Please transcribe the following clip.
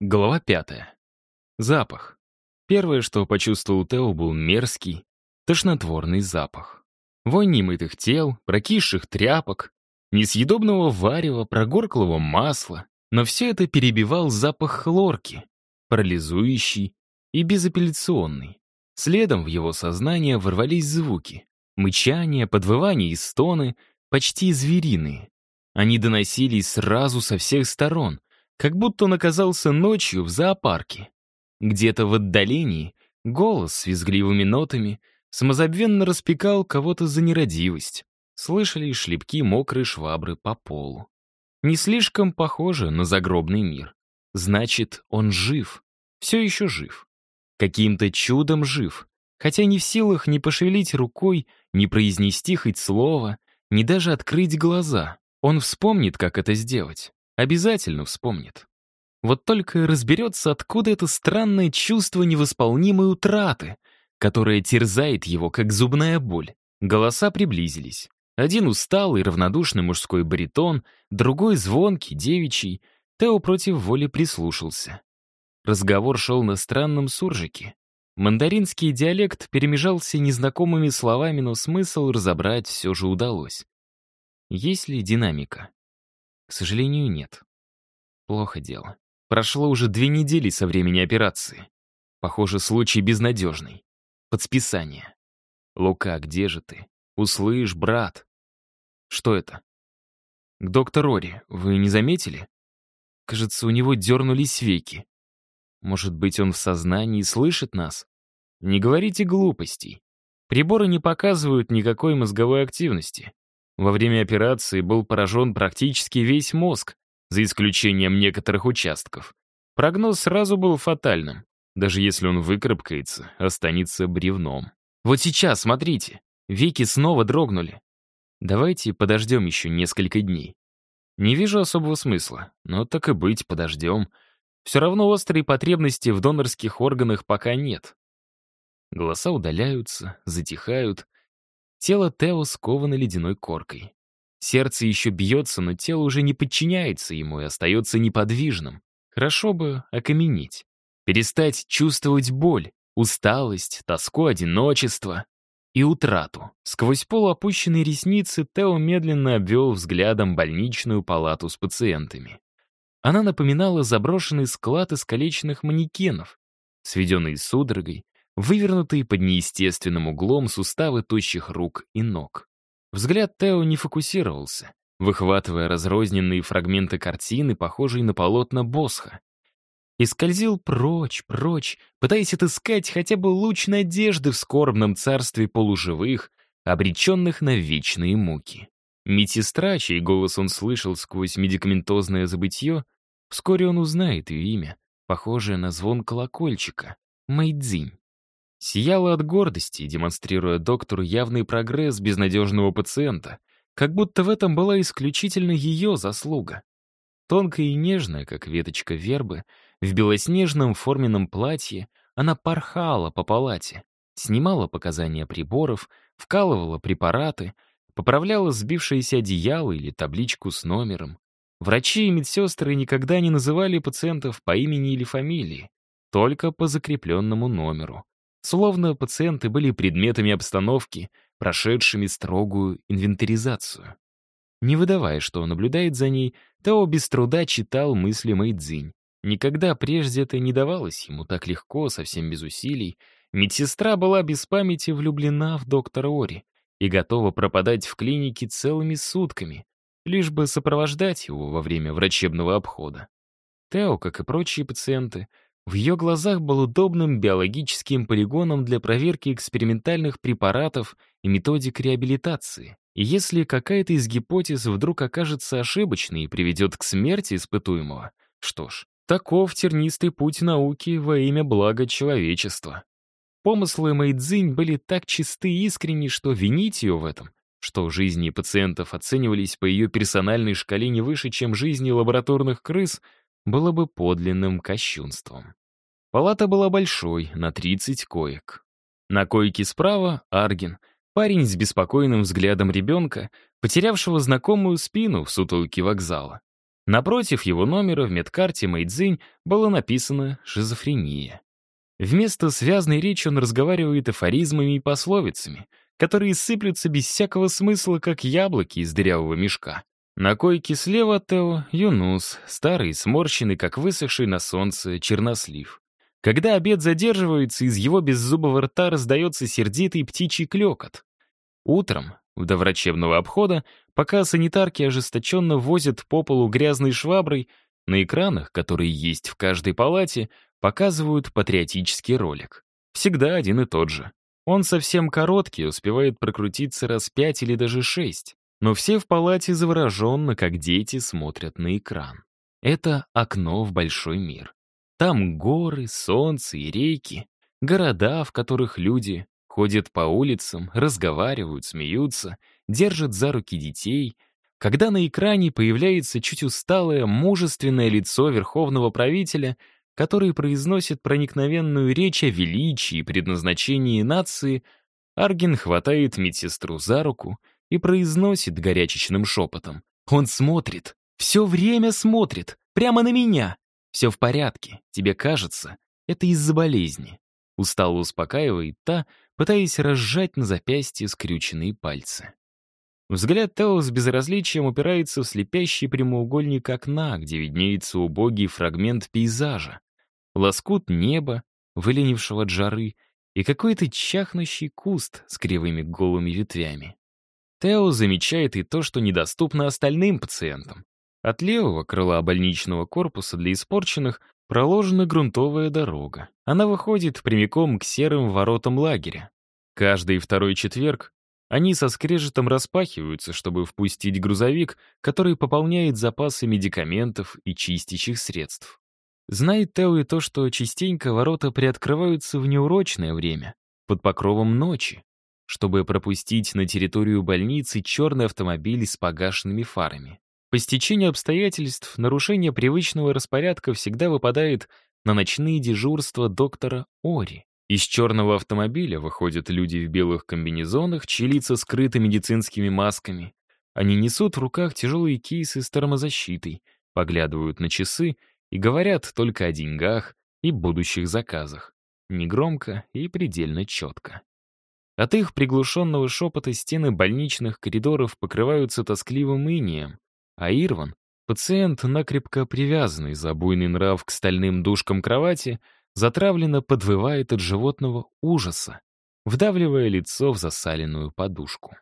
Глава пятая. Запах. Первое, что почувствовал Тео, был мерзкий, тошнотворный запах. Вонь немытых тел, прокисших тряпок, несъедобного варева, прогорклого масла. Но все это перебивал запах хлорки, парализующий и безапелляционный. Следом в его сознание ворвались звуки. Мычание, подвывание и стоны, почти звериные. Они доносились сразу со всех сторон, как будто он оказался ночью в зоопарке. Где-то в отдалении голос с визгливыми нотами самозабвенно распекал кого-то за нерадивость. Слышали шлепки мокрой швабры по полу. Не слишком похоже на загробный мир. Значит, он жив. Все еще жив. Каким-то чудом жив. Хотя не в силах ни пошевелить рукой, ни произнести хоть слово, ни даже открыть глаза. Он вспомнит, как это сделать. Обязательно вспомнит. Вот только разберется, откуда это странное чувство невосполнимой утраты, которое терзает его, как зубная боль. Голоса приблизились. Один усталый, равнодушный мужской баритон, другой звонкий, девичий. Тео против воли прислушался. Разговор шел на странном суржике. Мандаринский диалект перемежался незнакомыми словами, но смысл разобрать все же удалось. Есть ли динамика? К сожалению, нет. Плохо дело. Прошло уже две недели со времени операции. Похоже, случай безнадежный. Подсписание. Лука, где же ты? Услышь, брат. Что это? К доктору Ори, вы не заметили? Кажется, у него дернулись веки. Может быть, он в сознании слышит нас? Не говорите глупостей. Приборы не показывают никакой мозговой активности. Во время операции был поражен практически весь мозг, за исключением некоторых участков. Прогноз сразу был фатальным. Даже если он выкарабкается, останется бревном. Вот сейчас, смотрите, веки снова дрогнули. Давайте подождем еще несколько дней. Не вижу особого смысла, но так и быть, подождем. Все равно острой потребности в донорских органах пока нет. Голоса удаляются, затихают, Тело Тео сковано ледяной коркой. Сердце еще бьется, но тело уже не подчиняется ему и остается неподвижным. Хорошо бы окаменеть. Перестать чувствовать боль, усталость, тоску, одиночество и утрату. Сквозь полуопущенные ресницы Тео медленно обвел взглядом больничную палату с пациентами. Она напоминала заброшенный склад искалеченных манекенов, сведенный судорогой, вывернутые под неестественным углом суставы тощих рук и ног. Взгляд Тео не фокусировался, выхватывая разрозненные фрагменты картины, похожие на полотна Босха. И скользил прочь, прочь, пытаясь отыскать хотя бы луч надежды в скорбном царстве полуживых, обреченных на вечные муки. Медсестра, чей голос он слышал сквозь медикаментозное забытье, вскоре он узнает ее имя, похожее на звон колокольчика — Мэйдзинь сияла от гордости, демонстрируя доктору явный прогресс безнадежного пациента, как будто в этом была исключительно ее заслуга. Тонкая и нежная, как веточка вербы, в белоснежном форменном платье она порхала по палате, снимала показания приборов, вкалывала препараты, поправляла сбившееся одеяло или табличку с номером. Врачи и медсестры никогда не называли пациентов по имени или фамилии, только по закрепленному номеру словно пациенты были предметами обстановки, прошедшими строгую инвентаризацию. Не выдавая, что наблюдает за ней, Тао без труда читал мысли Мэйдзинь. Никогда прежде это не давалось ему так легко, совсем без усилий. Медсестра была без памяти влюблена в доктора Ори и готова пропадать в клинике целыми сутками, лишь бы сопровождать его во время врачебного обхода. Тео, как и прочие пациенты, в ее глазах был удобным биологическим полигоном для проверки экспериментальных препаратов и методик реабилитации. И если какая-то из гипотез вдруг окажется ошибочной и приведет к смерти испытуемого, что ж, таков тернистый путь науки во имя блага человечества. Помыслы Мэйдзинь были так чисты и искренни, что винить ее в этом, что жизни пациентов оценивались по ее персональной шкале не выше, чем жизни лабораторных крыс — было бы подлинным кощунством. Палата была большой, на 30 коек. На койке справа — Арген, парень с беспокойным взглядом ребенка, потерявшего знакомую спину в сутолке вокзала. Напротив его номера в медкарте Мэйдзинь было написано «шизофрения». Вместо связной речи он разговаривает афоризмами и пословицами, которые сыплются без всякого смысла, как яблоки из дырявого мешка. На койке слева от Тео Юнус, старый, сморщенный, как высохший на солнце чернослив. Когда обед задерживается, из его беззубого рта раздается сердитый птичий клекот. Утром, до врачебного обхода, пока санитарки ожесточенно возят по полу грязной шваброй, на экранах, которые есть в каждой палате, показывают патриотический ролик. Всегда один и тот же. Он совсем короткий, успевает прокрутиться раз пять или даже шесть. Но все в палате завороженно, как дети, смотрят на экран. Это окно в большой мир. Там горы, солнце и реки, города, в которых люди ходят по улицам, разговаривают, смеются, держат за руки детей. Когда на экране появляется чуть усталое, мужественное лицо верховного правителя — который произносит проникновенную речь о величии и предназначении нации, Арген хватает медсестру за руку и произносит горячечным шепотом. «Он смотрит, все время смотрит, прямо на меня. Все в порядке, тебе кажется, это из-за болезни». Устало успокаивает та, пытаясь разжать на запястье скрюченные пальцы. Взгляд Тео с безразличием упирается в слепящий прямоугольник окна, где виднеется убогий фрагмент пейзажа лоскут неба, выленившего от жары, и какой-то чахнущий куст с кривыми голыми ветвями. Тео замечает и то, что недоступно остальным пациентам. От левого крыла больничного корпуса для испорченных проложена грунтовая дорога. Она выходит прямиком к серым воротам лагеря. Каждый второй четверг они со скрежетом распахиваются, чтобы впустить грузовик, который пополняет запасы медикаментов и чистящих средств. Знает Тео и то, что частенько ворота приоткрываются в неурочное время, под покровом ночи, чтобы пропустить на территорию больницы черный автомобиль с погашенными фарами. По стечению обстоятельств нарушение привычного распорядка всегда выпадает на ночные дежурства доктора Ори. Из черного автомобиля выходят люди в белых комбинезонах, чьи лица скрыты медицинскими масками. Они несут в руках тяжелые кейсы с термозащитой, поглядывают на часы и говорят только о деньгах и будущих заказах. Негромко и предельно четко. От их приглушенного шепота стены больничных коридоров покрываются тоскливым инием, а Ирван, пациент, накрепко привязанный за буйный нрав к стальным дужкам кровати, затравленно подвывает от животного ужаса, вдавливая лицо в засаленную подушку.